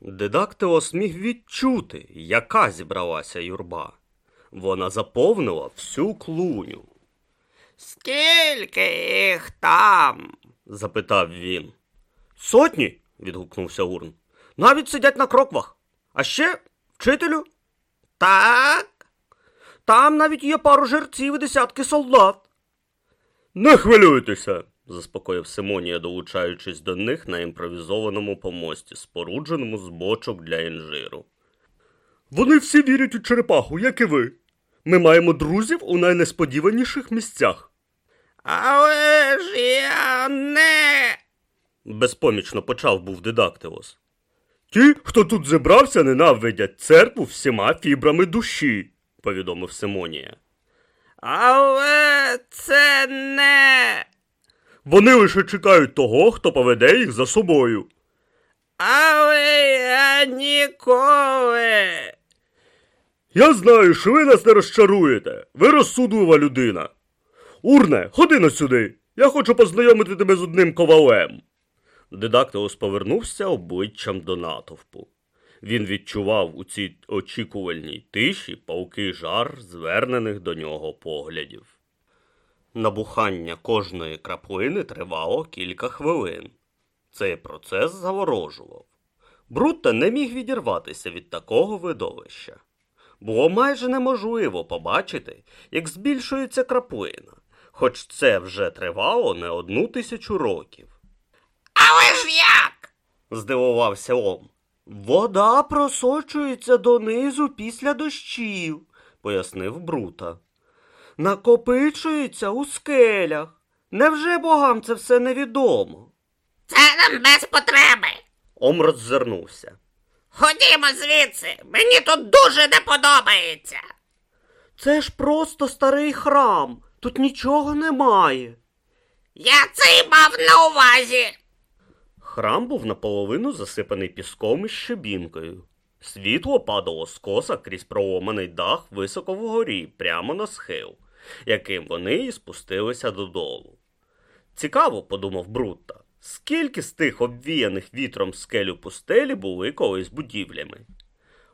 Дидактеос міг відчути, яка зібралася юрба. Вона заповнила всю клуню. Скільки їх там? запитав він. Сотні. відгукнувся Урн. Навіть сидять на кроквах. А ще, вчителю, Так. там навіть є пару жерців і десятки солдат. Не хвилюйтеся, заспокоїв Симонія, долучаючись до них на імпровізованому помості, спорудженому з бочок для інжиру. Вони всі вірять у черепаху, як і ви. Ми маємо друзів у найнесподіваніших місцях. Але ж я не. безпомічно почав був Дидактеос. Ті, хто тут зібрався, ненавидять церкву всіма фібрами душі, повідомив Симонія. Але це не. Вони лише чекають того, хто поведе їх за собою. Але я ніколи. Я знаю, що ви нас не розчаруєте. Ви розсудлива людина. Урне, ходи на сюди. Я хочу познайомити тебе з одним ковалем. Дидактилус повернувся обличчям до натовпу. Він відчував у цій очікувальній тиші палкий жар звернених до нього поглядів. Набухання кожної краплини тривало кілька хвилин. Цей процес заворожував. Брутто не міг відірватися від такого видовища. Було майже неможливо побачити, як збільшується краплина, хоч це вже тривало не одну тисячу років. Але ж як? здивувався Ом. Вода просочується донизу після дощів, пояснив Брута. Накопичується у скелях. Невже богам це все невідомо? Це нам без потреби. Ом роззирнувся. Ходімо звідси, мені тут дуже не подобається. Це ж просто старий храм. Тут нічого немає. Я це й мав на увазі. Храм був наполовину засипаний піском і щебінкою. Світло падало з коса крізь проломаний дах високо вгорі, прямо на схил, яким вони і спустилися додолу. Цікаво, подумав Брутта, скільки з тих обвіяних вітром скелю пустелі були колись будівлями.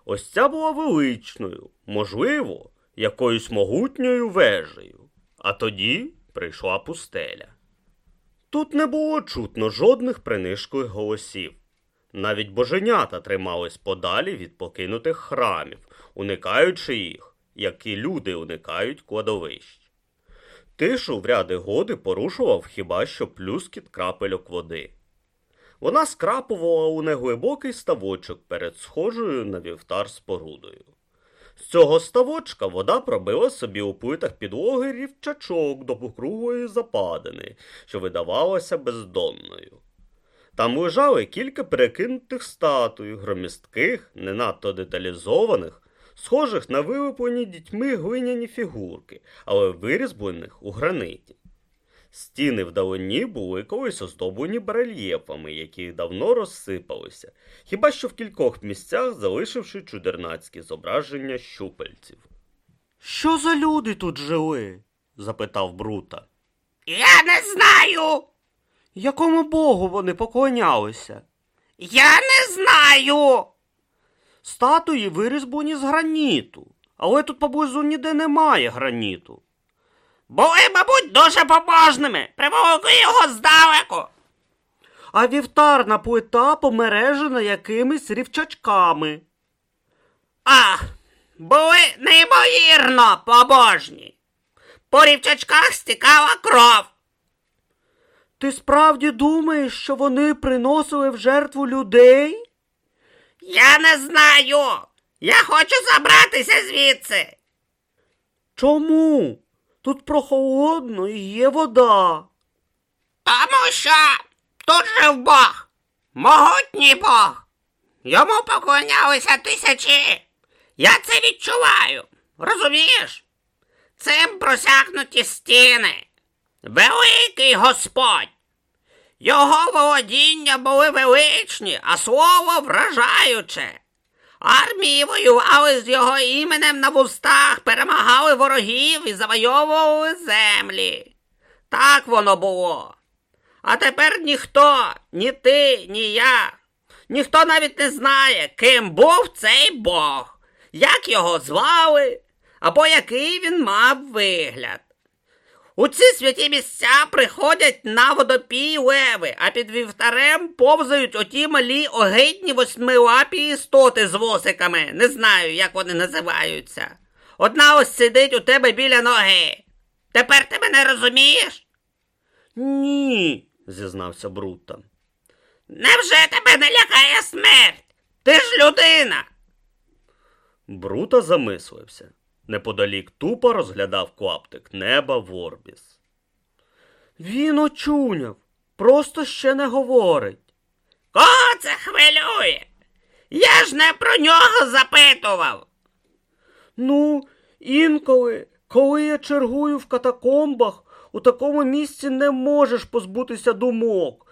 Ось ця була величною, можливо, якоюсь могутньою вежею. А тоді прийшла пустеля. Тут не було чутно жодних принишклих голосів. Навіть боженята тримались подалі від покинутих храмів, уникаючи їх, як і люди уникають кладовищ. Тишу в ряди годи порушував хіба що плюскіт крапельок води. Вона скрапувала у неглибокий ставочок перед схожою на вівтар спорудою. З цього ставочка вода пробила собі у плитах підлоги рівчачок до покруглої западини, що видавалася бездонною. Там лежали кілька перекинутих статуй, громістких, не надто деталізованих, схожих на вилеплені дітьми глиняні фігурки, але вирізблених у граниті. Стіни вдалині були колись оздоблені барельєфами, які давно розсипалися, хіба що в кількох місцях залишивши чудернацькі зображення щупальців. Що за люди тут жили? запитав Брута. Я не знаю. Якому богу вони поклонялися? Я не знаю. Статуї вирізблені з граніту, але тут поблизу ніде немає граніту. Були, мабуть, дуже побожними. Приволокли його здалеку. А вівтарна плита помережена якимись рівчачками. А, були неймовірно побожні. По рівчачках стікала кров. Ти справді думаєш, що вони приносили в жертву людей? Я не знаю. Я хочу забратися звідси. Чому? Тут прохолодно і є вода. Тому що тут жив Бог, могутній Бог. Йому поклонялися тисячі. Я це відчуваю. Розумієш? Цим просякнуті стіни. Великий Господь. Його володіння були величні, а слово вражаюче. Армії воювали з його іменем на вустах, перемагали ворогів і завойовували землі. Так воно було. А тепер ніхто, ні ти, ні я Ніхто навіть не знає, ким був цей Бог, як його звали, або який він мав вигляд. У ці святі місця приходять на водопій леви, а під вівтарем повзають оті малі огидні восьмилапі істоти з восиками. Не знаю, як вони називаються. Одна ось сидить у тебе біля ноги. Тепер ти мене розумієш? Ні, зізнався Брута. Невже тебе не лякає смерть? Ти ж людина. Брута замислився. Неподалік тупо розглядав клаптик неба Ворбіс. Він очуняв, просто ще не говорить. Кого це хвилює? Я ж не про нього запитував. Ну, інколи, коли я чергую в катакомбах, у такому місці не можеш позбутися думок.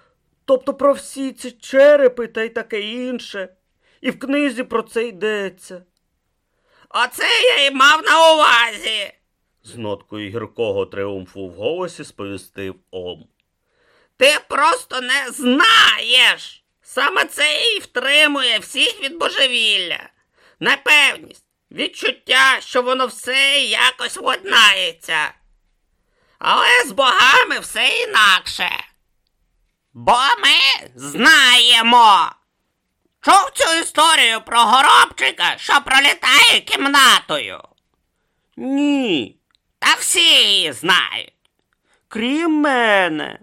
Тобто про всі ці черепи та й таке інше. І в книзі про це йдеться. Оце я й мав на увазі. З ноткою гіркого триумфу в голосі сповістив Ом. Ти просто не знаєш. Саме це і втримує всіх від божевілля. Непевність, відчуття, що воно все якось ладнається. Але з богами все інакше. Бо ми знаємо. Чув цю історію про горобчика, що пролітає кімнатою. Ні, Та всі її знають. крім мене.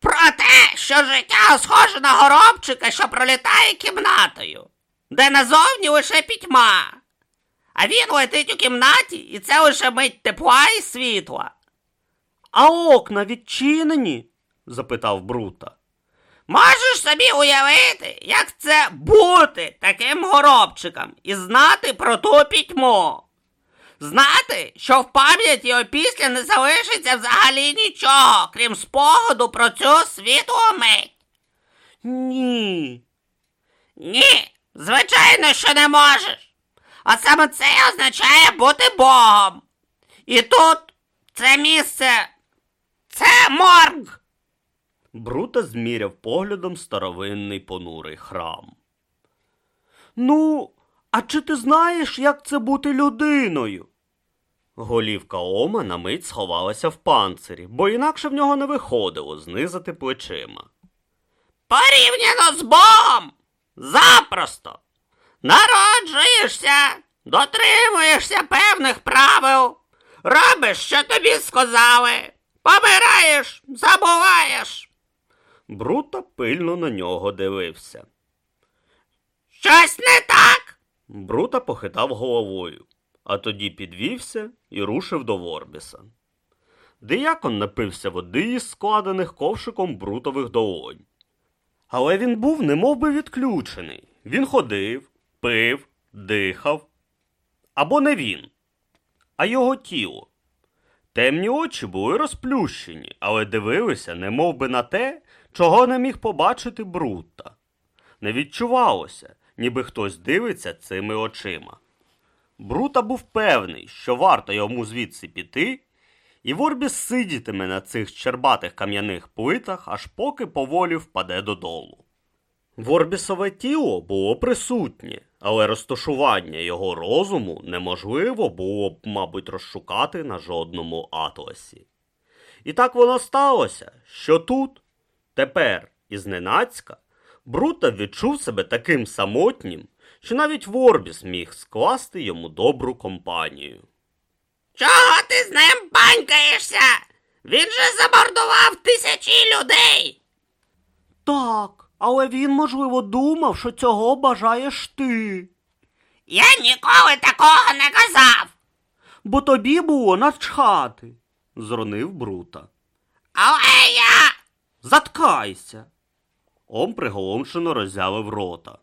Про те, що життя схоже на горобчика, що пролітає кімнатою, де назовні лише пітьма. А він летить у кімнаті, і це лише мить тепла і світла. А окна відчинені? запитав Брута. Можеш собі уявити, як це бути таким горобчиком і знати про ту пітьму. Знати, що в пам'яті опісля не залишиться взагалі нічого, крім спогаду про цю світлу мить. Ні. Ні, звичайно, що не можеш. А саме це означає бути Богом. І тут це місце. Це морг. Брута зміряв поглядом старовинний понурий храм. Ну, а чи ти знаєш, як це бути людиною? Голівка Ома на мить сховалася в панцирі, бо інакше в нього не виходило знизати плечима. Порівняно з Богом. Запросто. Народжуєшся, дотримуєшся певних правил, робиш, що тобі сказали, помираєш, забуваєш. Брута пильно на нього дивився. Щось не так. Брута похитав головою, а тоді підвівся і рушив до Ворбіса. Диякон напився води із складених ковшиком брутових долонь. Але він був немов би відключений. Він ходив, пив, дихав. Або не він, а його тіло. Темні очі були розплющені, але дивилися немов би на те, чого не міг побачити Брута. Не відчувалося, ніби хтось дивиться цими очима. Брута був певний, що варто йому звідси піти, і Ворбіс сидітиме на цих щербатих кам'яних плитах, аж поки поволі впаде додолу. Ворбісове тіло було присутнє, але розташування його розуму неможливо було б, мабуть, розшукати на жодному атласі. І так воно сталося, що тут, тепер і зненацька, Брута відчув себе таким самотнім, що навіть Ворбіс міг скласти йому добру компанію. Чого ти з ним панькаєшся? Він же замордував тисячі людей. Так, але він, можливо, думав, що цього бажаєш ти. Я ніколи такого не казав. Бо тобі було начхати, зронив Брута. Але я. Заткайся. Ом приголомшено роззявив рота.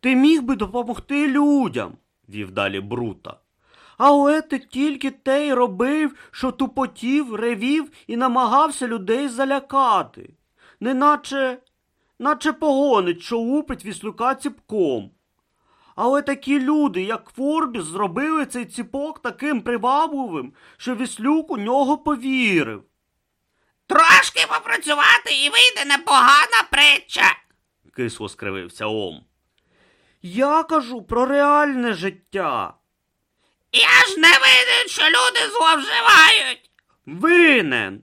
Ти міг би допомогти людям, вів далі Брута. Але ти тільки те й робив, що тупотів, ревів і намагався людей залякати, неначе наче погонить, що лупить віслюка ціпком. Але такі люди, як Форбіс, зробили цей ціпок таким привабливим, що віслюк у нього повірив. Трошки попрацювати і вийде непогана притча. кисло скривився Ом. Я кажу про реальне життя. Я ж не винен, що люди зловживають. Винен.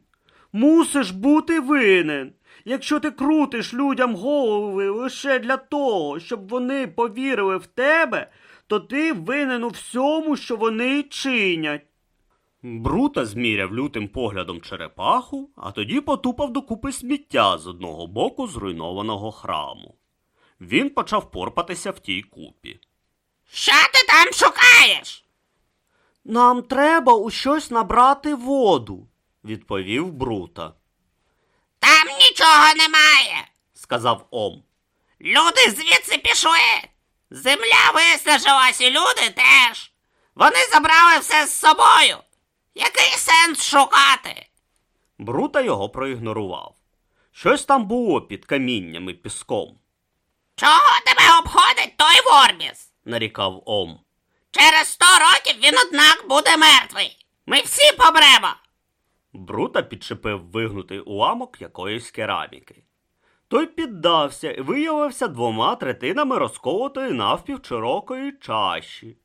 Мусиш бути винен. Якщо ти крутиш людям голови лише для того, щоб вони повірили в тебе, то ти винен у всьому, що вони чинять. Брута зміряв лютим поглядом черепаху, а тоді потупав докупи сміття з одного боку зруйнованого храму. Він почав порпатися в тій купі. Що ти там шукаєш? Нам треба у щось набрати воду, відповів Брута, Там нічого немає. сказав Ом. Люди звідси пішли. Земля виснажилась, і люди теж. Вони забрали все з собою. Який сенс шукати? Брута його проігнорував. Щось там було під камінням і піском, Чого тебе обходить той Ворміс? нарікав Ом. Через сто років він однак буде мертвий. Ми всі помремо. Брута підчепив вигнутий уламок якоїсь кераміки. Той піддався і виявився двома третинами розколотої навпів широкої чаші.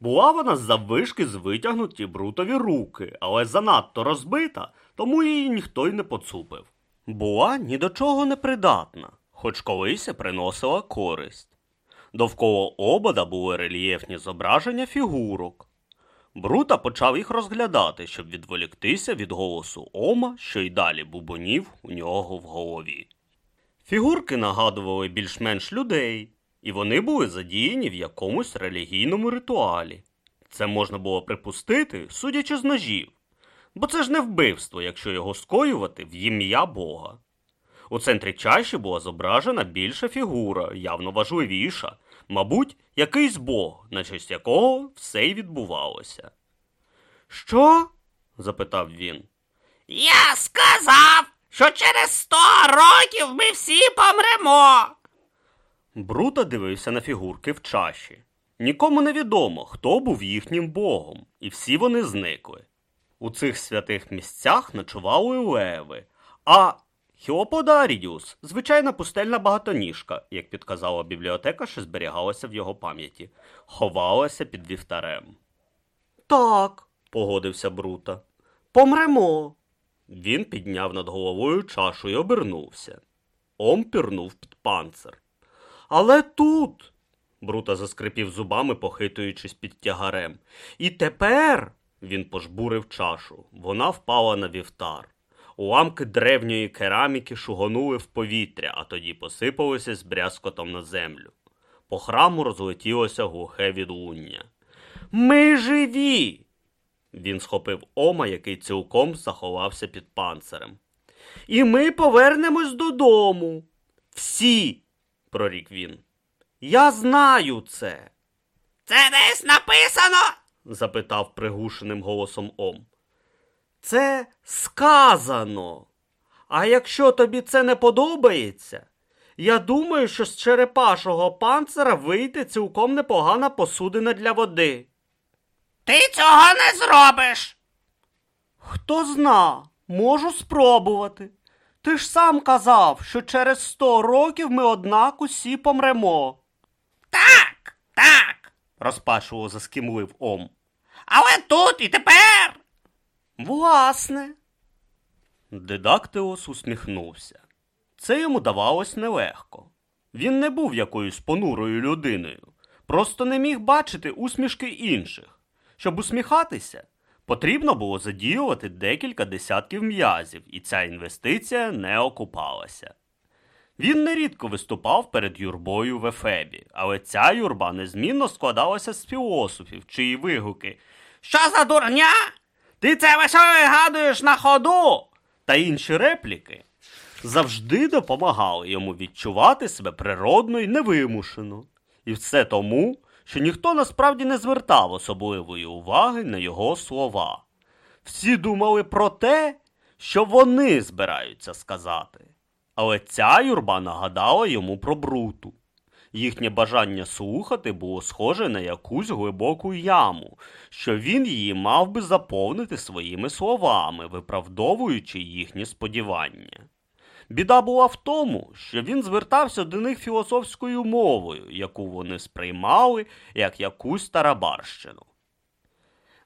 Була вона з заввишки з витягнуті брутові руки, але занадто розбита, тому її ніхто й не поцупив. Була ні до чого не придатна, хоч колись приносила користь. Довкола обода були рельєфні зображення фігурок. Брута почав їх розглядати, щоб відволіктися від голосу Ома, що й далі бубонів у нього в голові. Фігурки нагадували більш-менш людей, і вони були задіяні в якомусь релігійному ритуалі. Це можна було припустити, судячи з ножів, бо це ж не вбивство, якщо його скоювати в ім'я Бога. У центрі чаші була зображена більша фігура, явно важливіша, мабуть, якийсь бог, на честь якого все й відбувалося. Що? запитав він. Я сказав, що через сто років ми всі помремо. Брута дивився на фігурки в чаші. Нікому не відомо, хто був їхнім богом, і всі вони зникли. У цих святих місцях ночували леви, а Хіоподарідіус – звичайна пустельна багатоніжка, як підказала бібліотека, що зберігалася в його пам'яті, ховалася під вівтарем. Так, погодився Брута. Помремо. Він підняв над головою чашу і обернувся. Ом пірнув під панцир. Але тут. Брута заскрипів зубами, похитуючись під тягарем. І тепер. Він пожбурив чашу. Вона впала на вівтар. Уламки древньої кераміки шугонули в повітря, а тоді посипалися з брязкотом на землю. По храму розлетілося глухе відлуння. Ми живі. Він схопив Ома, який цілком заховався під панцирем. І ми повернемось додому. Всі, прорік він. Я знаю це, Це десь написано. запитав пригушеним голосом Ом. Це сказано. А якщо тобі це не подобається, я думаю, що з черепашого панцира вийде цілком непогана посудина для води. Ти цього не зробиш. Хто зна, можу спробувати. Ти ж сам казав, що через сто років ми однак усі помремо, Так, так. розпачливо заскімлив Ом. Але тут і тепер. Власне. Дидактеос усміхнувся. Це йому давалось нелегко. Він не був якоюсь понурою людиною, просто не міг бачити усмішки інших. Щоб усміхатися, потрібно було задіювати декілька десятків м'язів, і ця інвестиція не окупалася. Він нерідко виступав перед юрбою в Ефебі, але ця юрба незмінно складалася з філософів, чиї вигуки Що за дурня? ти це лише вигадуєш на ходу. Та інші репліки завжди допомагали йому відчувати себе природно і невимушено. І все тому, що ніхто насправді не звертав особливої уваги на його слова. Всі думали про те, що вони збираються сказати. Але ця юрба нагадала йому про бруту. Їхнє бажання слухати було схоже на якусь глибоку яму, що він її мав би заповнити своїми словами, виправдовуючи їхні сподівання. Біда була в тому, що він звертався до них філософською мовою, яку вони сприймали як якусь тарабарщину.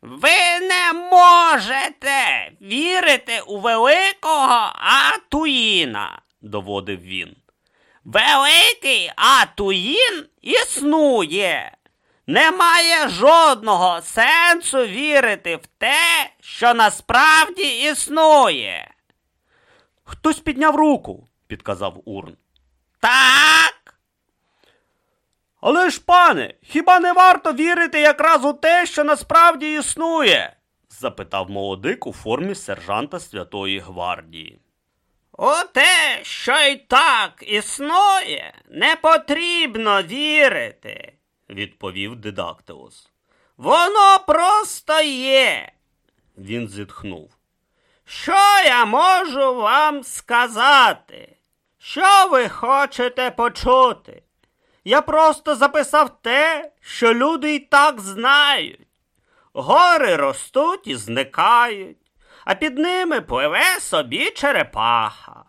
Ви не можете вірити у великого Атуїна, доводив він. Великий Атуїн існує. Немає жодного сенсу вірити в те, що насправді існує. Хтось підняв руку, підказав Урн. Так, Але ж, пане, хіба не варто вірити якраз у те, що насправді існує? запитав молодик у формі сержанта Святої Гвардії. у те, що й так існує, не потрібно вірити. відповів Дидактилос. Воно просто є. Він зітхнув. Що я можу вам сказати? Що ви хочете почути? Я просто записав те, що люди й так знають. Гори ростуть і зникають, а під ними пливе собі черепаха.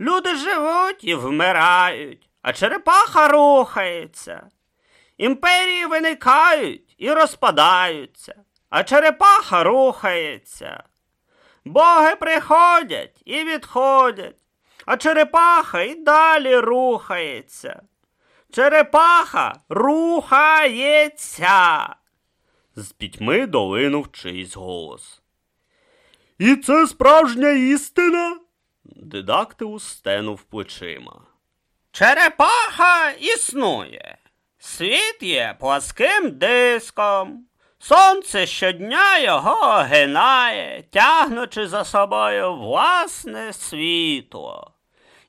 Люди живуть і вмирають, а черепаха рухається. Імперії виникають і розпадаються, а черепаха рухається. Боги приходять і відходять, а черепаха й далі рухається. Черепаха рухається. З пітьми долинув чийсь голос. І це справжня істина? Дидактилус стенув плечима. Черепаха існує. Світ є пласким диском. Сонце щодня його огинає, тягнучи за собою власне світло.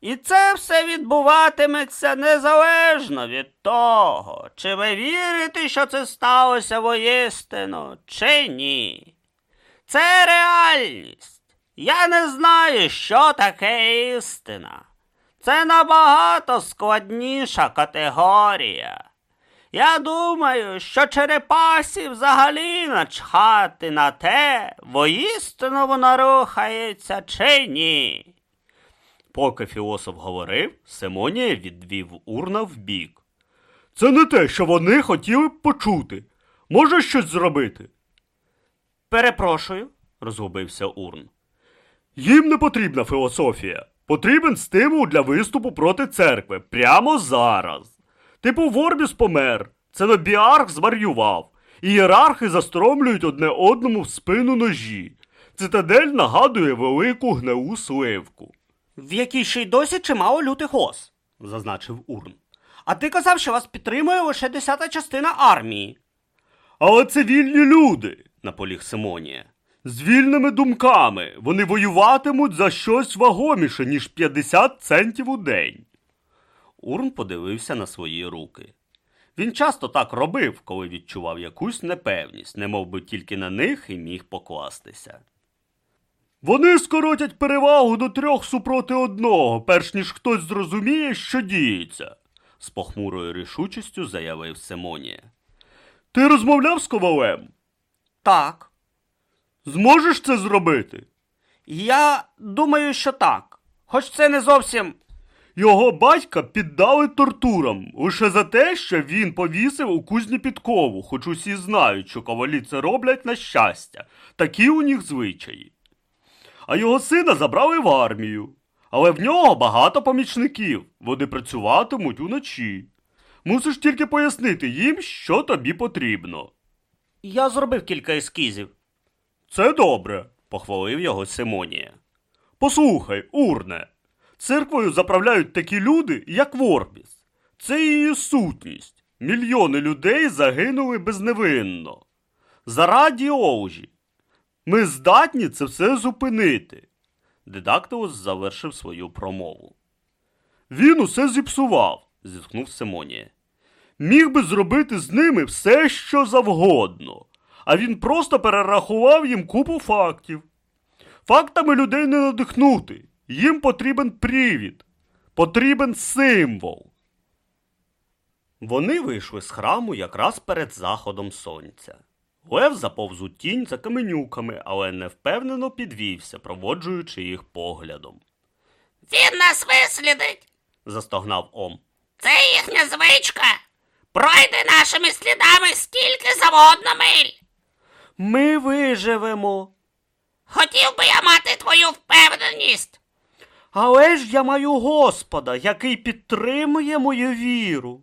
І це все відбуватиметься незалежно від того, чи ви вірите, що це сталося воістину, чи ні. Це реальність. Я не знаю, що таке істина. Це набагато складніша категорія. Я думаю, що черепасі взагалі начхати на те, воістину вона рухається чи ні. Поки філософ говорив, Симонія відвів урна вбік. Це не те, що вони хотіли б почути. Може щось зробити? Перепрошую. розгубився Урн. Їм не потрібна філософія. Потрібен стимул для виступу проти церкви прямо зараз. Типу Ворбіс помер, Ценобіарх зварював, ієрархи застромлюють одне одному в спину ножі. Цитадель нагадує велику гнилу сливку. В якій ще й досі чимало лютих ос, зазначив Урн. А ти казав, що вас підтримує лише десята частина армії. Але це вільні люди, наполіг Симонія. З вільними думками вони воюватимуть за щось вагоміше, ніж 50 центів у день. Урн подивився на свої руки. Він часто так робив, коли відчував якусь непевність, немов би тільки на них і міг покластися. Вони скоротять перевагу до трьох супроти одного, перш ніж хтось зрозуміє, що діється, з похмурою рішучістю заявив Симонія. Ти розмовляв з ковалем? Так. Зможеш це зробити? Я думаю, що так. Хоч це не зовсім. Його батька піддали тортурам лише за те, що він повісив у кузні підкову, хоч усі знають, що ковалі це роблять на щастя, такі у них звичаї. А його сина забрали в армію, але в нього багато помічників, вони працюватимуть уночі. Мусиш тільки пояснити їм, що тобі потрібно. Я зробив кілька ескізів. Це добре, похвалив його Симонія. Послухай, урне, церквою заправляють такі люди, як Ворбіс. Це її сутність. Мільйони людей загинули безневинно. Зараді Оужі. Ми здатні це все зупинити. Дидактилус завершив свою промову. Він усе зіпсував, зітхнув Симонія. Міг би зробити з ними все, що завгодно, а він просто перерахував їм купу фактів. Фактами людей не надихнути. Їм потрібен привід, потрібен символ. Вони вийшли з храму якраз перед заходом сонця. Лев заповз у тінь за каменюками, але невпевнено підвівся, проводжуючи їх поглядом. Він нас вислідить. застогнав Ом. Це їхня звичка. Пройди нашими слідами стільки завгодно миль. Ми виживемо. Хотів би я мати твою впевненість. Але ж я маю Господа, який підтримує мою віру.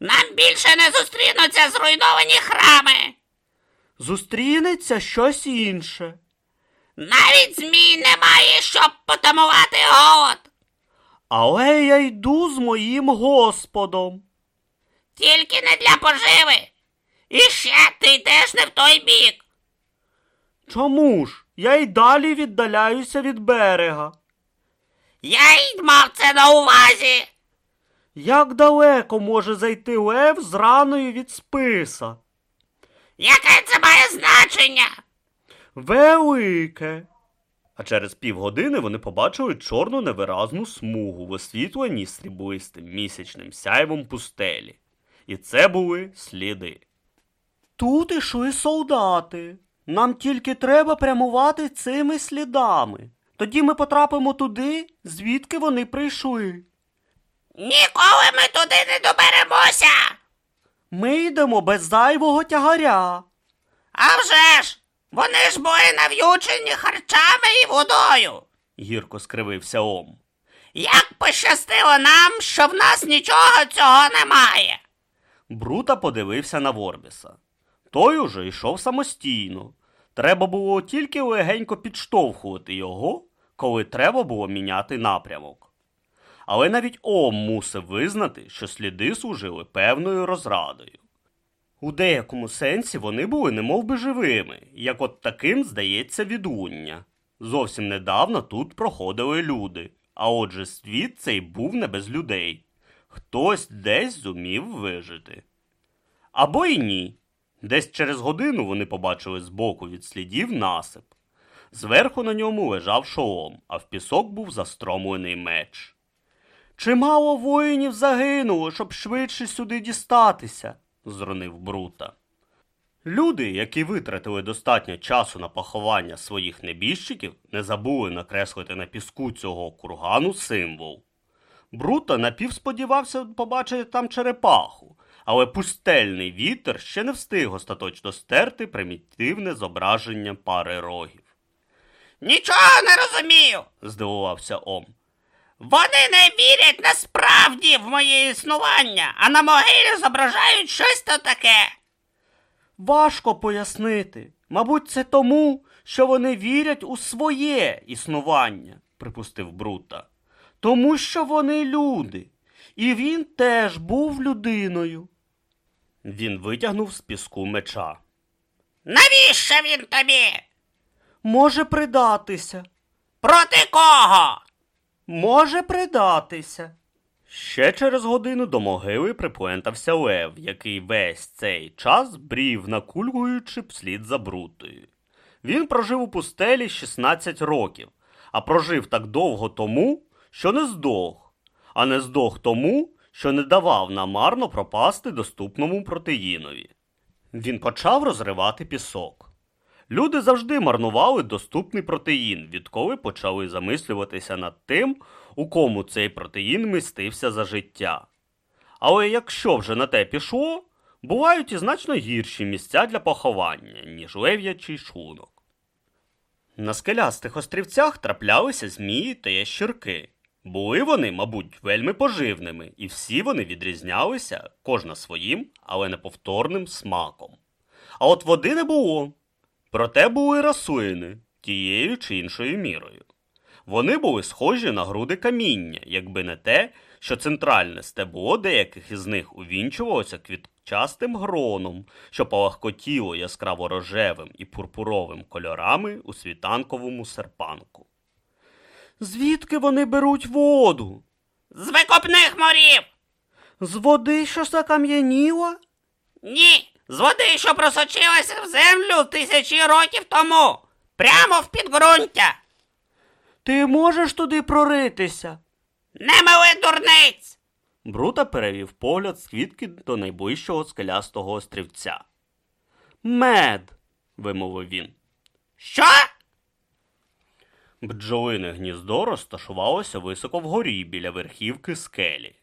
Нам більше не зустрінуться зруйновані храми. Зустрінеться щось інше. Навіть змій немає, щоб потамувати голод. Але я йду з моїм Господом. Тільки не для поживи. І ще ти йдеш не в той бік. Чому ж? Я й далі віддаляюся від берега. Я й мав це на увазі. Як далеко може зайти лев з раною від списа? Яке це має значення? Велике. А через півгодини вони побачили чорну невиразну смугу в освітленій сріблистим місячним сяйвом пустелі. І це були сліди. Тут ішли солдати. Нам тільки треба прямувати цими слідами. Тоді ми потрапимо туди, звідки вони прийшли. Ніколи ми туди не доберемося. Ми йдемо без зайвого тягаря. А вже ж, вони ж були нав'ючені харчами і водою. гірко скривився Ом. Як пощастило нам, що в нас нічого цього немає. Брута подивився на Ворбіса. Той уже йшов самостійно. Треба було тільки легенько підштовхувати його, коли треба було міняти напрямок. Але навіть Ом мусив визнати, що сліди служили певною розрадою. У деякому сенсі вони були немов би живими, як от таким здається відлуння. Зовсім недавно тут проходили люди, а отже світ цей був не без людей. Хтось десь зумів вижити. Або й ні. Десь через годину вони побачили збоку від слідів насип. Зверху на ньому лежав шолом, а в пісок був застромлений меч. Чимало воїнів загинуло, щоб швидше сюди дістатися, зронив Брута. Люди, які витратили достатньо часу на поховання своїх небіжчиків, не забули накреслити на піску цього кургану символ. Брута напівсподівався побачити там черепаху, але пустельний вітер ще не встиг остаточно стерти примітивне зображення пари рогів. Нічого не розумію. Здивувався Ом. Вони не вірять насправді в моє існування, а на могилі зображають щось то таке. Важко пояснити. Мабуть, це тому, що вони вірять у своє існування, припустив Брута. Тому що вони люди, і він теж був людиною. Він витягнув з піску меча. Навіщо він тобі? Може придатися, Проти кого? може придатися. Ще через годину до могили приплентався лев, який весь цей час брів, накульгуючи вслід за брутою. Він прожив у пустелі 16 років, а прожив так довго тому, що не здох, а не здох тому, що не давав намарно пропасти доступному протеїнові. Він почав розривати пісок. Люди завжди марнували доступний протеїн, відколи почали замислюватися над тим, у кому цей протеїн містився за життя. Але якщо вже на те пішло, бувають і значно гірші місця для поховання, ніж лев'ячий шлунок. На скелястих острівцях траплялися змії та ящірки. Були вони, мабуть, вельми поживними, і всі вони відрізнялися, кожна своїм, але неповторним смаком. А от води не було. Проте були рослини тією чи іншою мірою. Вони були схожі на груди каміння, якби не те, що центральне стебло деяких із них увінчувалося квітчастим гроном, що палахкотіло яскраво рожевим і пурпуровим кольорами у світанковому серпанку. Звідки вони беруть воду? З викопних морів. З води, що закам'яніла? Ні, з води, що просочилася в землю тисячі років тому. Прямо в підґрунтя. Ти можеш туди проритися? Не мили дурниць. Брута перевів погляд з квітки до найближчого скелястого острівця. Мед, вимовив він. Що? Бджолине гніздо розташувалося високо вгорі біля верхівки скелі.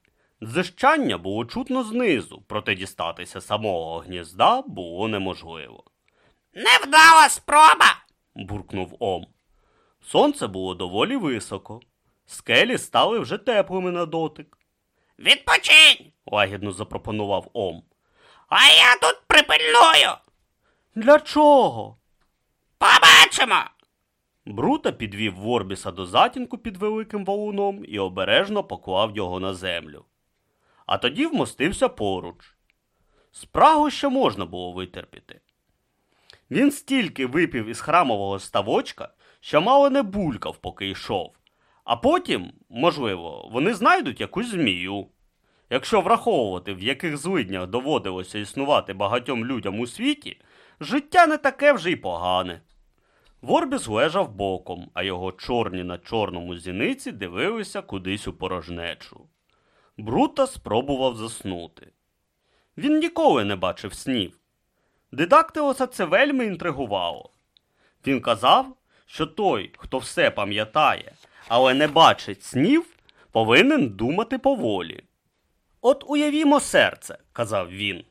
Дзищання було чутно знизу, проте дістатися самого гнізда було неможливо. Невдала спроба. буркнув Ом. Сонце було доволі високо. Скелі стали вже теплими на дотик, Відпочинь. лагідно запропонував Ом. А я тут припильную. Для чого? Побачимо. Брута підвів Ворбіса до затінку під великим валуном і обережно поклав його на землю. А тоді вмостився поруч. Спрагу ще можна було витерпіти. Він стільки випів із храмового ставочка, що мало не булькав, поки йшов. А потім, можливо, вони знайдуть якусь змію. Якщо враховувати, в яких злиднях доводилося існувати багатьом людям у світі, життя не таке вже й погане. Ворбіс лежав боком, а його чорні на чорному зіниці дивилися кудись у порожнечу. Брута спробував заснути. Він ніколи не бачив снів. Дидактилоса це вельми інтригувало. Він казав, що той, хто все пам'ятає, але не бачить снів, повинен думати поволі. От уявімо серце, казав він.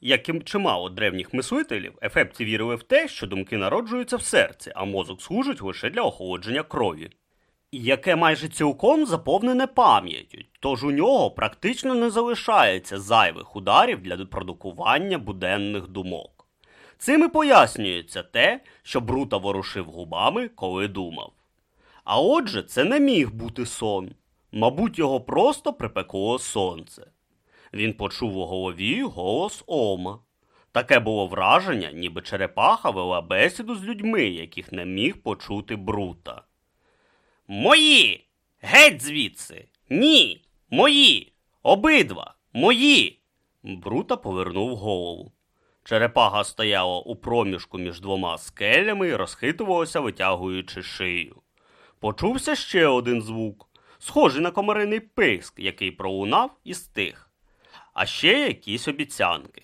Як і чимало древніх мислителів, ефепці вірили в те, що думки народжуються в серці, а мозок служить лише для охолодження крові. Яке майже цілком заповнене пам'яттю, тож у нього практично не залишається зайвих ударів для продукування буденних думок. Цим і пояснюється те, що Брута ворушив губами, коли думав. А отже, це не міг бути сон. Мабуть, його просто припекло сонце. Він почув у голові голос Ома. Таке було враження, ніби черепаха вела бесіду з людьми, яких не міг почути Брута. Мої! Геть звідси! Ні! Мої! Обидва! Мої! Брута повернув голову. Черепаха стояла у проміжку між двома скелями і розхитувалася, витягуючи шию. Почувся ще один звук, схожий на комариний писк, який пролунав і стих, а ще якісь обіцянки.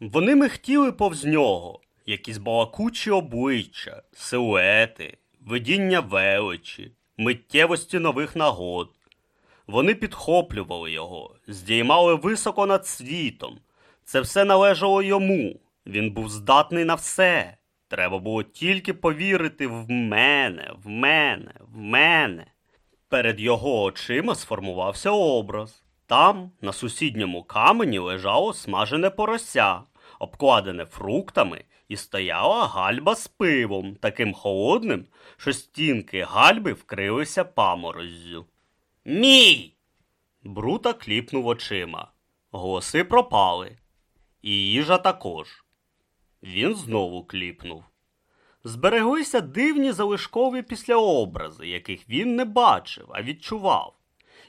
Вони михтіли повз нього, якісь балакучі обличчя, силуети, видіння величі, миттєвості нових нагод. Вони підхоплювали його, здіймали високо над світом. Це все належало йому. Він був здатний на все. Треба було тільки повірити в мене, в мене, в мене. Перед його очима сформувався образ. Там, на сусідньому камені, лежало смажене порося, обкладене фруктами, і стояла гальба з пивом, таким холодним, що стінки гальби вкрилися памороззю. Мій. Брута кліпнув очима. Голоси пропали. І їжа також. Він знову кліпнув. Збереглися дивні залишкові післяобрази, яких він не бачив, а відчував.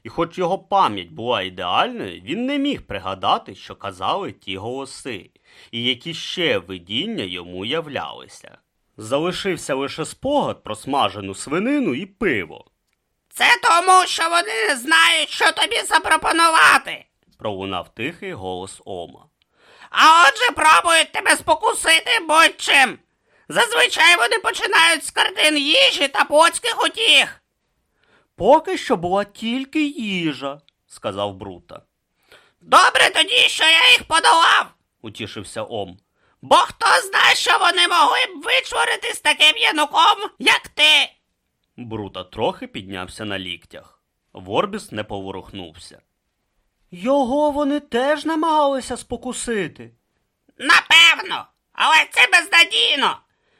І хоч його пам'ять була ідеальною, він не міг пригадати, що казали ті голоси, і які ще видіння йому являлися. Залишився лише спогад про смажену свинину і пиво, Це тому, що вони не знають, що тобі запропонувати. пролунав тихий голос Ома. А отже пробують тебе спокусити будь-чим. Зазвичай вони починають з картин їжі та поцьких утіх. Поки що була тільки їжа, сказав Брута. Добре тоді, що я їх подолав. Утішився Ом. Бо хто знає, що вони могли б вичворити з таким януком, як ти. Брута трохи піднявся на ліктях. Ворбіс не поворухнувся. Його вони теж намагалися спокусити. Напевно, але це безнадійно.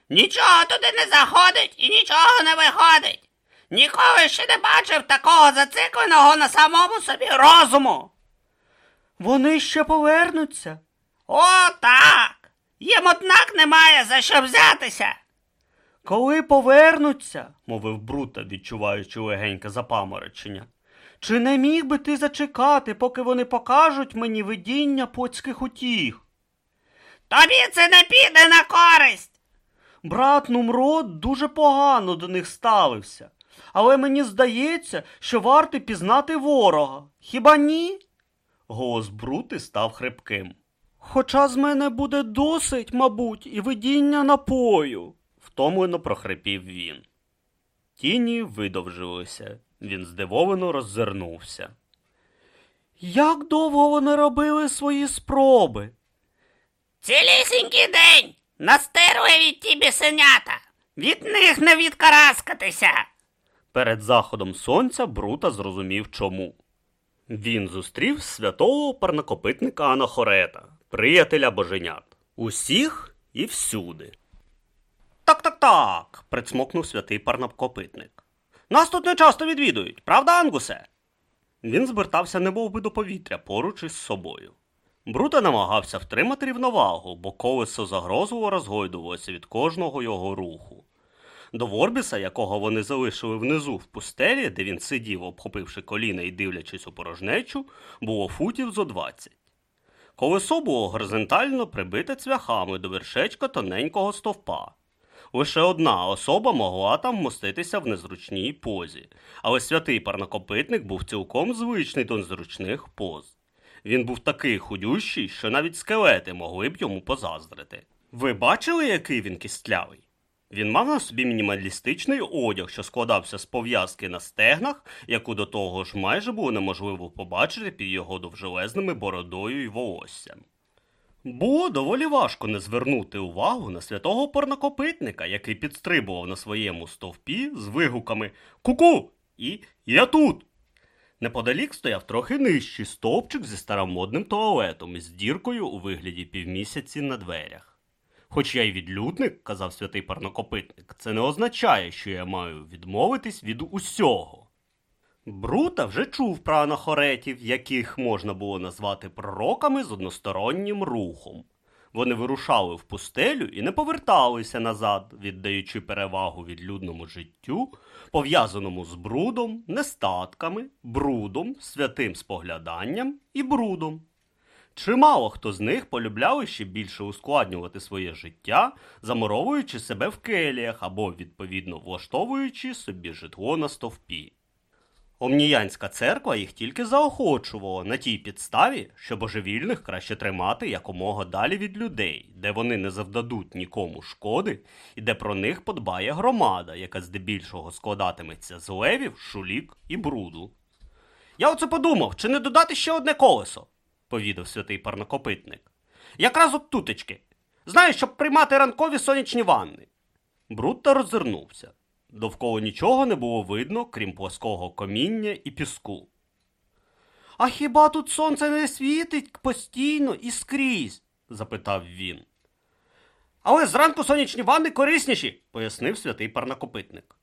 Нічого туди не заходить і нічого не виходить. Ніколи ще не бачив такого зацикленого на самому собі розуму. Вони ще повернуться. О, так. Їм однак немає за що взятися. Коли повернуться, мовив Брута, відчуваючи легеньке запаморочення. Чи не міг би ти зачекати, поки вони покажуть мені видіння поцьких утіх? Тобі це не піде на користь. Брат Нумрод дуже погано до них ставився, але мені здається, що варто пізнати ворога. Хіба ні? Голос Брути став хрипким. Хоча з мене буде досить, мабуть, і видіння напою, втомлено прохрипів він. Тіні видовжилися. Він здивовано роззирнувся. Як довго вони робили свої спроби? Цілісінький день настирливі ті бісенята. Від них не відкараскатися. Перед заходом сонця Брута зрозумів чому. Він зустрів святого парнокопитника Анахорета, приятеля боженят. Усіх і всюди. Так, так, так, прицмокнув святий парнокопитник. Нас тут не часто відвідують, правда, Ангусе? Він звертався немовби до повітря поруч із собою. Брута намагався втримати рівновагу, бо колесо загрозливо розгойдувалося від кожного його руху. До Ворбіса, якого вони залишили внизу в пустелі, де він сидів, обхопивши коліна і дивлячись у порожнечу, було футів зо двадцять. Колесо було горизонтально прибите цвяхами до вершечка тоненького стовпа. Лише одна особа могла там вмоститися в незручній позі, але святий парнокопитник був цілком звичний до незручних поз. Він був такий худющий, що навіть скелети могли б йому позаздрити. Ви бачили, який він кістлявий? Він мав на собі мінімалістичний одяг, що складався з пов'язки на стегнах, яку до того ж майже було неможливо побачити під його довжелезними бородою і волоссям. Було доволі важко не звернути увагу на святого порнокопитника, який підстрибував на своєму стовпі з вигуками Ку-ку! і Я тут. Неподалік стояв трохи нижчий стовпчик зі старомодним туалетом із діркою у вигляді півмісяці на дверях. Хоч я й відлюдник, казав святий парнокопитник, це не означає, що я маю відмовитись від усього. Брута вже чув про анахоретів, яких можна було назвати пророками з одностороннім рухом. Вони вирушали в пустелю і не поверталися назад, віддаючи перевагу відлюдному життю, пов'язаному з брудом, нестатками, брудом, святим спогляданням і брудом. Чимало хто з них полюбляли ще більше ускладнювати своє життя, замуровуючи себе в келіях або, відповідно, влаштовуючи собі житло на стовпі. Омніянська церква їх тільки заохочувала на тій підставі, що божевільних краще тримати якомога далі від людей, де вони не завдадуть нікому шкоди, і де про них подбає громада, яка здебільшого складатиметься з левів, шулік і бруду. Я оце подумав, чи не додати ще одне колесо, повідав святий парнокопитник. Якраз от тутечки. Знаю, щоб приймати ранкові сонячні ванни. Брутто роззирнувся. Довкола нічого не було видно, крім плоского коміння і піску. А хіба тут сонце не світить постійно і скрізь? запитав він. Але зранку сонячні ванни корисніші, пояснив святий парнокопитник.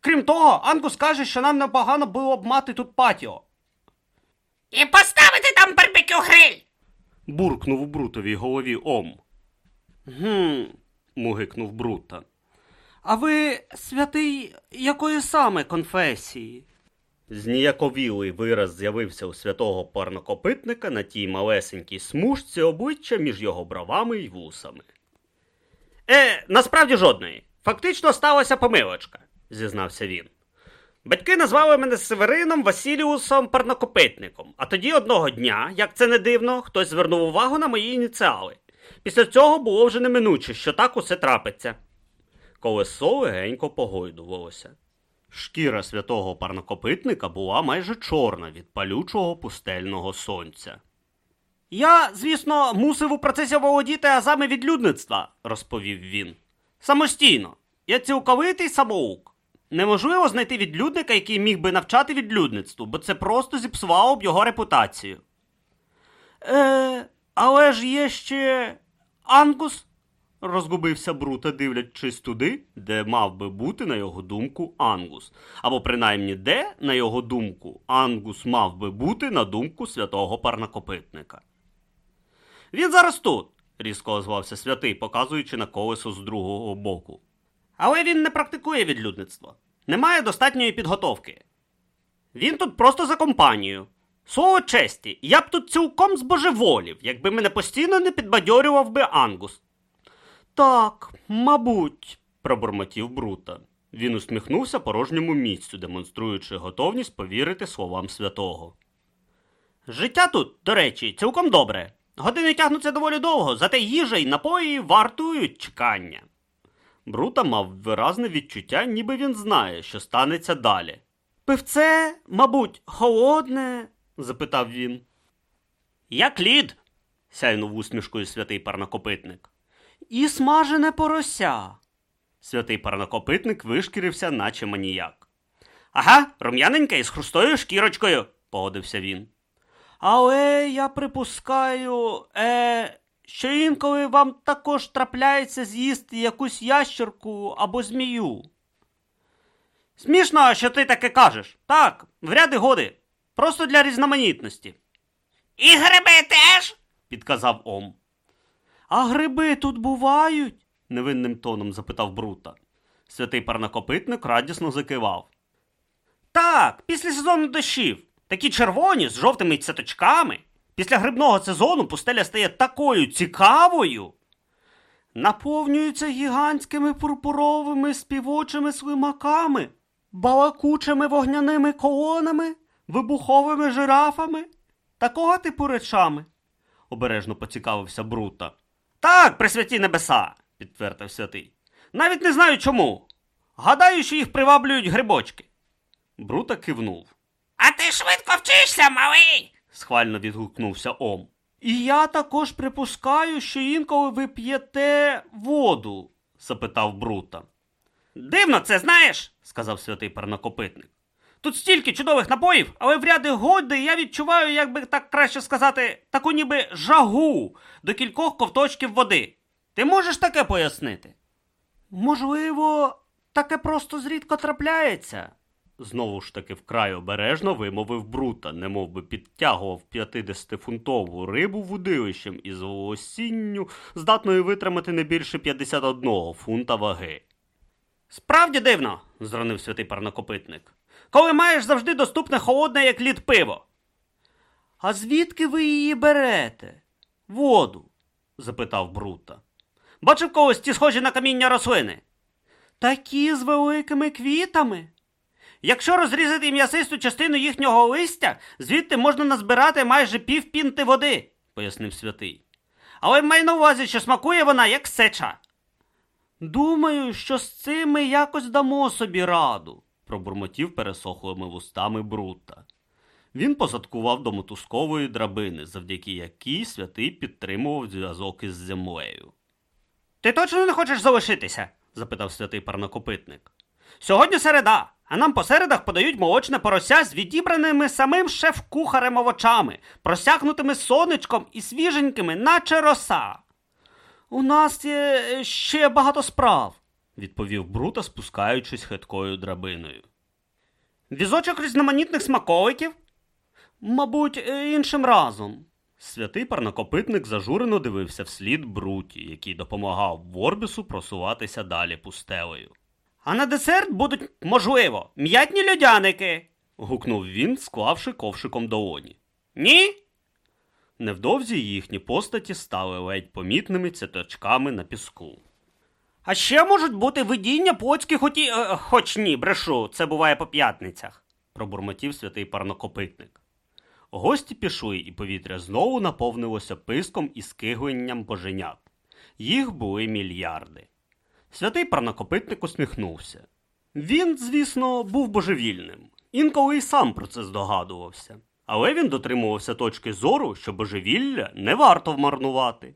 Крім того, Ангус каже, що нам непогано було б мати тут патіо. І поставити там барбекю гриль. буркнув у брутовій голові Ом. Гм, мугикнув Брута. А ви святий якої саме конфесії? Зніяковілий вираз з'явився у святого парнокопитника на тій малесенькій смужці обличчя між його бровами й вусами. Е, насправді жодної. Фактично сталася помилочка, зізнався він. Батьки назвали мене Северином Василіусом Парнокопитником, а тоді одного дня, як це не дивно, хтось звернув увагу на мої ініціали. Після цього було вже неминуче, що так усе трапиться. Колесо легенько погойдувалося. Шкіра святого парнокопитника була майже чорна від палючого пустельного сонця. Я, звісно, мусив у процесі володіти азами відлюдництва, розповів він. Самостійно. Я цілковитий самоук. Неможливо знайти відлюдника, який міг би навчати відлюдництву, бо це просто зіпсувало б його репутацію. Е, але ж є ще Ангус, розгубився Брута, дивлячись туди, де мав би бути, на його думку, Ангус. Або принаймні де, на його думку, Ангус мав би бути на думку святого парнокопитника. Він зараз тут, різко озвався святий, показуючи на колесо з другого боку. Але він не практикує відлюдництво. Немає достатньої підготовки. Він тут просто за компанію. Слово честі, я б тут цілком збожеволів, якби мене постійно не підбадьорював би Ангус. Так, мабуть, пробурмотів Брута. Він усміхнувся порожньому місцю, демонструючи готовність повірити словам святого. Життя тут, до речі, цілком добре. Години тягнуться доволі довго, зате їжа й напої вартують чекання. Брута мав виразне відчуття, ніби він знає, що станеться далі. Пивце, мабуть, холодне? запитав він. Як лід, сяйнув усмішкою святий парнокопитник. І смажене порося. Святий парнокопитник вишкірився, наче маніяк. Ага, рум'яненьке із хрустою шкірочкою, погодився він. Але я припускаю, е, що інколи вам також трапляється з'їсти якусь ящерку або змію. Смішно, що ти таке кажеш. Так, в ряди годи. Просто для різноманітності, І гриби теж? підказав Ом. А гриби тут бувають? невинним тоном запитав Брута. Святий парнокопитник радісно закивав. Так, після сезону дощів. Такі червоні з жовтими цяточками. Після грибного сезону пустеля стає такою цікавою. Наповнюється гігантськими пурпуровими співочими слимаками, балакучими вогняними колонами, вибуховими жирафами. Такого типу речами, обережно поцікавився Брута. Так, присвяті небеса, підтвердив святий. Навіть не знаю чому. Гадаю, що їх приваблюють грибочки. Брута кивнув. А ти швидко вчишся, малий. Схвально відгукнувся Ом. І я також припускаю, що інколи ви п'єте воду? запитав Брута. Дивно це знаєш, сказав святий парнокопитник. Тут стільки чудових напоїв, але в ряди годи я відчуваю, як би так краще сказати, таку ніби жагу до кількох ковточків води. Ти можеш таке пояснити? Можливо, таке просто зрідко трапляється. Знову ж таки вкрай обережно вимовив Брута, немов би підтягував 50-фунтову рибу вудилищем із волосінню, здатною витримати не більше 51 фунта ваги. Справді дивно, зронив святий парнокопитник. Коли маєш завжди доступне холодне, як лід пиво. А звідки ви її берете? Воду? запитав Брута. Бачив когось ті схожі на каміння рослини? Такі з великими квітами. Якщо розрізати м'ясисту частину їхнього листя, звідти можна назбирати майже пів пінти води, пояснив святий. Але май на увазі, що смакує вона як сеча. Думаю, що з цим ми якось дамо собі раду, пробурмотів пересохлими вустами Брута. Він позадкував до мотузкової драбини, завдяки якій святий підтримував зв'язок із землею. Ти точно не хочеш залишитися? запитав святий парнокопитник. Сьогодні середа, а нам по середах подають молочне порося з відібраними самим шеф-кухарем овочами, просякнутими сонечком і свіженькими, наче роса. У нас є е, ще багато справ, відповів Брута, спускаючись хиткою драбиною. Візочок різноманітних смаколиків? Мабуть, е, іншим разом. Святий парнокопитник зажурено дивився вслід Бруті, який допомагав Ворбісу просуватися далі пустелею. А на десерт будуть, можливо, м'ятні льодяники. гукнув він, склавши ковшиком долоні. Ні? Невдовзі їхні постаті стали ледь помітними цяточками на піску. А ще можуть бути видіння плотських оті... Е, хоч ні, брешу, це буває по п'ятницях, пробурмотів святий парнокопитник. Гості пішли, і повітря знову наповнилося писком і скигленням боженят. Їх були мільярди. Святий парнокопитник усміхнувся. Він, звісно, був божевільним, інколи й сам про це здогадувався. Але він дотримувався точки зору, що божевілля не варто вмарнувати.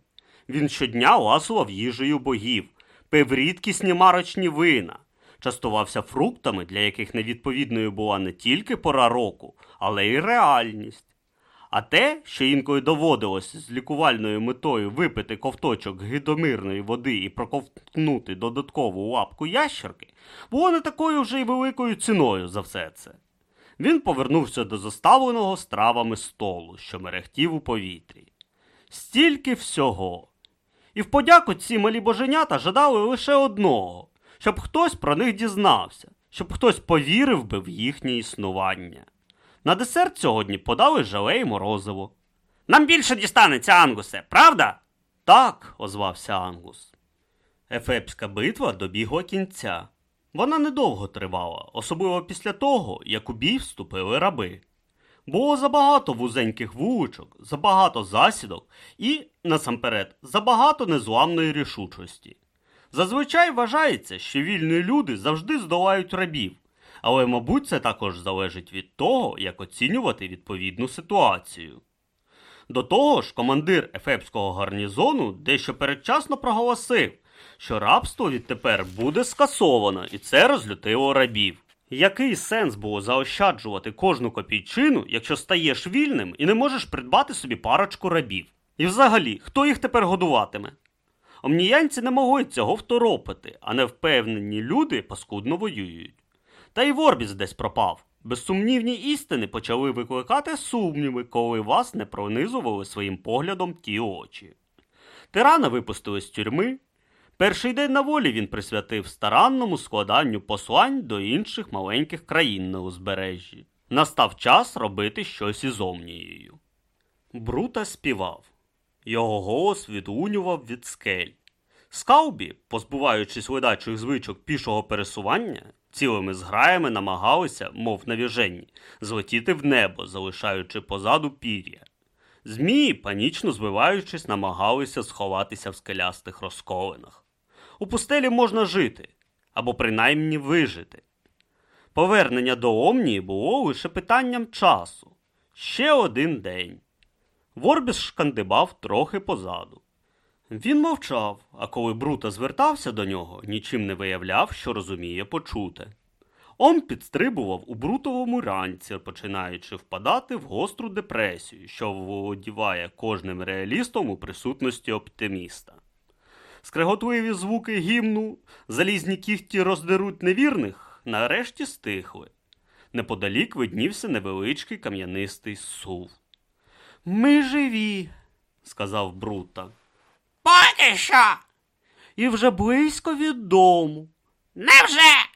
Він щодня ласував їжею богів, пив рідкісні марочні вина, частувався фруктами, для яких невідповідною була не тільки пора року, але й реальність. А те, що інколи доводилось з лікувальною метою випити ковточок гидомирної води і проковтнути додаткову лапку ящерки, було не такою вже й великою ціною за все це. Він повернувся до заставленого стравами столу, що мерехтів у повітрі. Стільки всього. І в подяку ці малі боженята жадали лише одного, щоб хтось про них дізнався, щоб хтось повірив би в їхнє існування. На десерт сьогодні подали желе й морозиво. Нам більше дістанеться, Ангусе, правда? Так, озвався Ангус. Ефепська битва добігла кінця. Вона недовго тривала, особливо після того, як у бій вступили раби. Було забагато вузеньких вуличок, забагато засідок і, насамперед, забагато незламної рішучості. Зазвичай вважається, що вільні люди завжди здолають рабів, але, мабуть, це також залежить від того, як оцінювати відповідну ситуацію. До того ж, командир ефепського гарнізону дещо передчасно проголосив, що рабство відтепер буде скасовано, і це розлютило рабів. Який сенс було заощаджувати кожну копійчину, якщо стаєш вільним і не можеш придбати собі парочку рабів? І взагалі, хто їх тепер годуватиме? Омніянці не могли цього второпити, а невпевнені люди паскудно воюють. Та й Ворбіс десь пропав. Безсумнівні істини почали викликати сумніви, коли вас не пронизували своїм поглядом ті очі. Тирана випустили з тюрми. Перший день на волі він присвятив старанному складанню послань до інших маленьких країн на узбережжі. Настав час робити щось із Омнією. Брута співав. Його голос відлунював від скель. Скаубі, позбуваючись ледачих звичок пішого пересування, цілими зграями намагалися, мов навіжені, злетіти в небо, залишаючи позаду пір'я. Змії, панічно звиваючись, намагалися сховатися в скелястих розколинах. У пустелі можна жити або принаймні вижити. Повернення до Омнії було лише питанням часу. Ще один день. Ворбіс шкандибав трохи позаду. Він мовчав, а коли Брута звертався до нього, нічим не виявляв, що розуміє почуте. Он підстрибував у брутовому ранці, починаючи впадати в гостру депресію, що володіває кожним реалістом у присутності оптиміста. Скреготливі звуки гімну, залізні кіхті роздеруть невірних, нарешті стихли. Неподалік виднівся невеличкий кам'янистий сув. Ми живі, сказав Брута. Поки що. І вже близько від дому. Невже?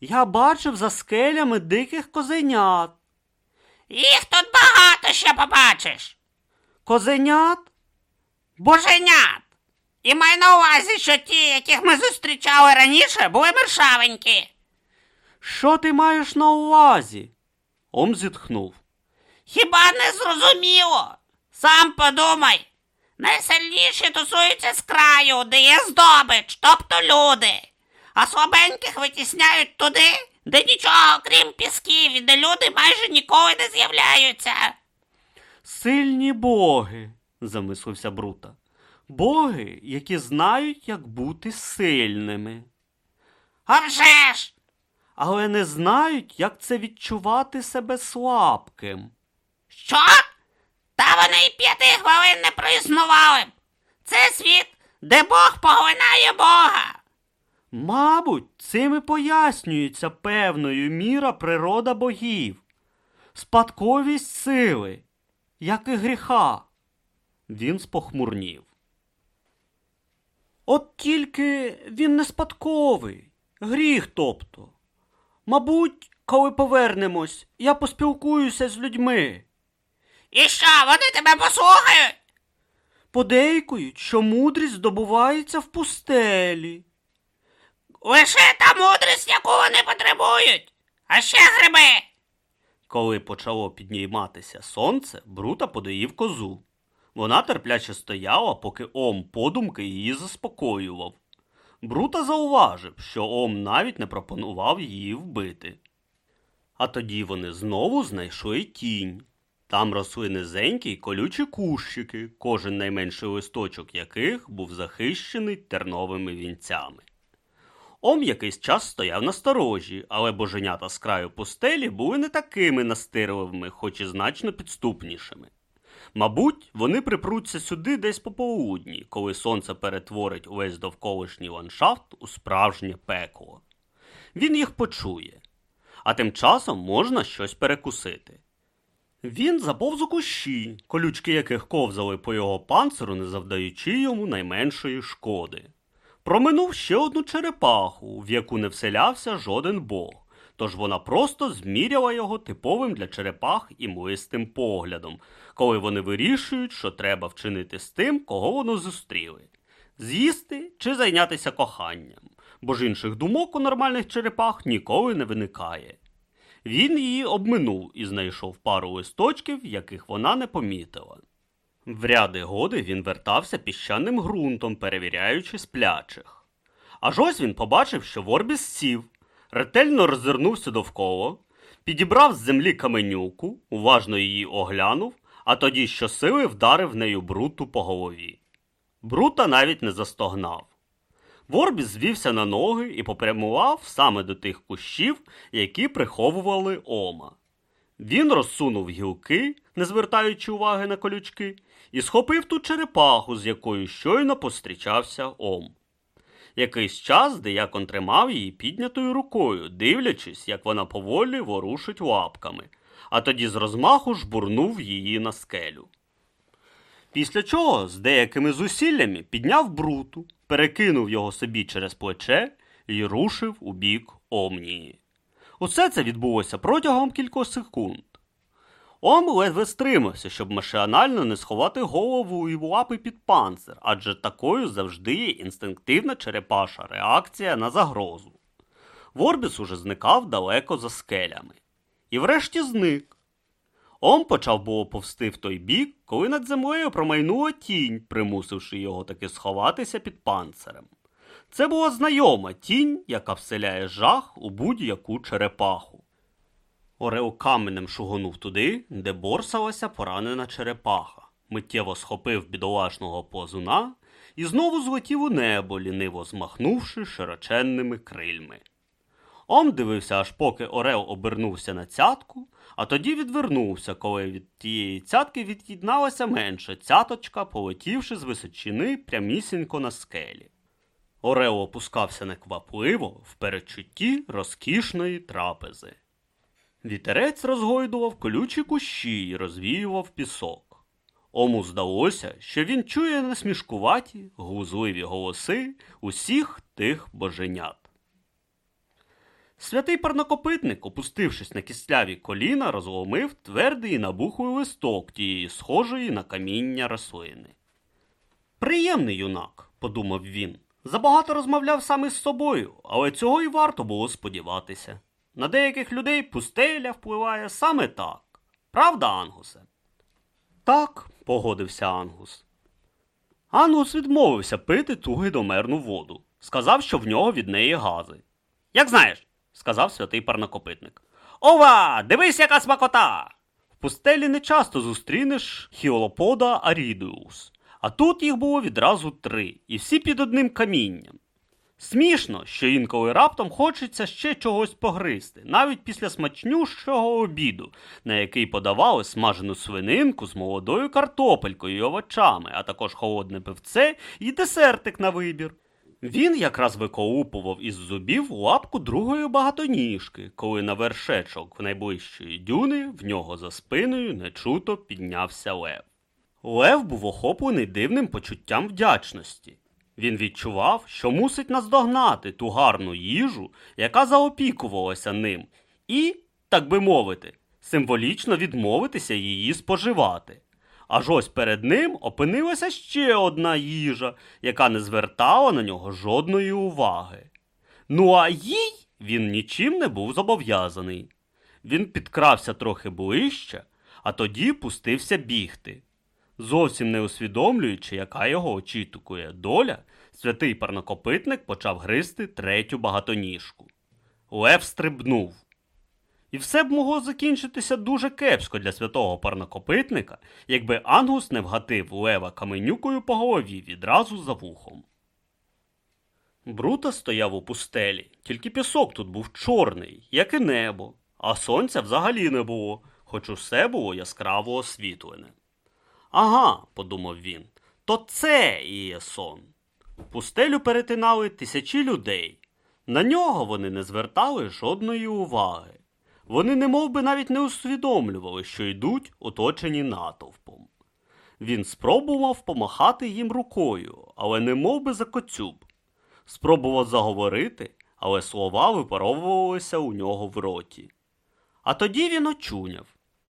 Я бачив за скелями диких козенят. Їх тут багато ще побачиш. Козенят? Боженят. І май на увазі, що ті, яких ми зустрічали раніше, були мершавенькі. Що ти маєш на увазі? Ом зітхнув. Хіба не зрозуміло? Сам подумай. Найсильніші тусуються з краю, де є здобич, тобто люди. А слабеньких витісняють туди, де нічого, крім пісків, і де люди майже ніколи не з'являються. Сильні боги, замислився Брута. Боги, які знають, як бути сильними, А вже ж! але не знають, як це відчувати себе слабким. Що? Та вони й п'яти хвилин не проіснували. б. Це світ, де Бог поглинає Бога. Мабуть, цим і пояснюється певною міра природа богів, спадковість сили, як і гріха. Він спохмурнів. От тільки він не спадковий, гріх тобто. Мабуть, коли повернемось, я поспілкуюся з людьми. І що, вони тебе послухають? Подейкують, що мудрість здобувається в пустелі. Лише та мудрість, яку вони потребують. А ще гриби. Коли почало підніматися сонце, Брута подоїв козу. Вона терпляче стояла, поки Ом подумки її заспокоював. Брута зауважив, що Ом навіть не пропонував її вбити. А тоді вони знову знайшли тінь. Там росли низенькі колючі кущики, кожен найменший листочок яких був захищений терновими вінцями. Ом якийсь час стояв на сторожі, але боженята з краю пустелі були не такими настирливими, хоч і значно підступнішими. Мабуть, вони припруться сюди десь пополудні, коли сонце перетворить увесь довколишній ландшафт у справжнє пекло. Він їх почує, а тим часом можна щось перекусити. Він заповз у кущі, колючки яких ковзали по його панциру, не завдаючи йому найменшої шкоди. Проминув ще одну черепаху, в яку не вселявся жоден бог, тож вона просто зміряла його типовим для черепах і млистим поглядом, коли вони вирішують, що треба вчинити з тим, кого вони зустріли з'їсти чи зайнятися коханням, бо ж інших думок у нормальних черепах ніколи не виникає. Він її обминув і знайшов пару листочків, яких вона не помітила. В ряди годи він вертався піщаним ґрунтом, перевіряючи сплячих. Аж ось він побачив, що Ворбіс сів, ретельно роззирнувся довкола, підібрав з землі каменюку, уважно її оглянув, а тоді щосили вдарив нею бруту по голові. Брута навіть не застогнав. Ворбіс звівся на ноги і попрямував саме до тих кущів, які приховували Ома. Він розсунув гілки, не звертаючи уваги на колючки, і схопив ту черепаху, з якою щойно пострічався Ом. Якийсь час деякон тримав її піднятою рукою, дивлячись, як вона поволі ворушить лапками, а тоді з розмаху жбурнув її на скелю. Після чого з деякими зусиллями підняв бруту, перекинув його собі через плече і рушив у бік Омнії. Усе це відбулося протягом кількох секунд. Ом ледве стримався, щоб машинально не сховати голову і лапи під панцир, адже такою завжди є інстинктивна черепаша реакція на загрозу. Ворбіс уже зникав далеко за скелями. І врешті зник. Ом почав було повсти в той бік, коли над землею промайнула тінь, примусивши його таки сховатися під панцирем. Це була знайома тінь, яка вселяє жах у будь-яку черепаху. Орел каменем шугонув туди, де борсалася поранена черепаха, миттєво схопив бідолашного позуна і знову злетів у небо, ліниво змахнувши широченними крильми. Ом дивився, аж поки Орел обернувся на цятку, а тоді відвернувся, коли від тієї цятки від'єдналася менша цяточка, полетівши з височини прямісінько на скелі. Орел опускався неквапливо в передчутті розкішної трапези. Вітерець розгойдував колючі кущі і розвіював пісок. Ому здалося, що він чує насмішкуваті, глузливі голоси усіх тих боженят. Святий парнокопитник, опустившись на кисляві коліна, розломив твердий і набухлий листок тієї схожої на каміння рослини. Приємний юнак, подумав він. Забагато розмовляв саме з собою, але цього й варто було сподіватися. На деяких людей пустеля впливає саме так. Правда, Ангусе? Так, погодився Ангус. Ангус відмовився пити ту гидомерну воду. Сказав, що в нього від неї гази. Як знаєш, сказав святий парнокопитник. Ова, дивись, яка смакота! В пустелі не часто зустрінеш хіолопода арідеус, а тут їх було відразу три, і всі під одним камінням. Смішно, що інколи раптом хочеться ще чогось погризти, навіть після смачнющого обіду, на який подавали смажену свининку з молодою картопелькою і овочами, а також холодне пивце і десертик на вибір. Він якраз виколупував із зубів лапку другої багатоніжки, коли на вершечок в найближчої дюни в нього за спиною нечуто піднявся лев. Лев був охоплений дивним почуттям вдячності. Він відчував, що мусить наздогнати ту гарну їжу, яка заопікувалася ним, і, так би мовити, символічно відмовитися її споживати. Аж ось перед ним опинилася ще одна їжа, яка не звертала на нього жодної уваги. Ну а їй він нічим не був зобов'язаний. Він підкрався трохи ближче, а тоді пустився бігти. Зовсім не усвідомлюючи, яка його очікує доля, святий парнокопитник почав гризти третю багатоніжку. Лев стрибнув. І все б могло закінчитися дуже кепсько для святого парнокопитника, якби Ангус не вгатив лева каменюкою по голові відразу за вухом. Брута стояв у пустелі, тільки пісок тут був чорний, як і небо, а сонця взагалі не було, хоч усе було яскраво освітлене. Ага, подумав він, то це і є сон. Пустелю перетинали тисячі людей. На нього вони не звертали жодної уваги. Вони немов би навіть не усвідомлювали, що йдуть оточені натовпом. Він спробував помахати їм рукою, але немов би за коцюб. Спробував заговорити, але слова випаровувалися у нього в роті. А тоді він очуняв.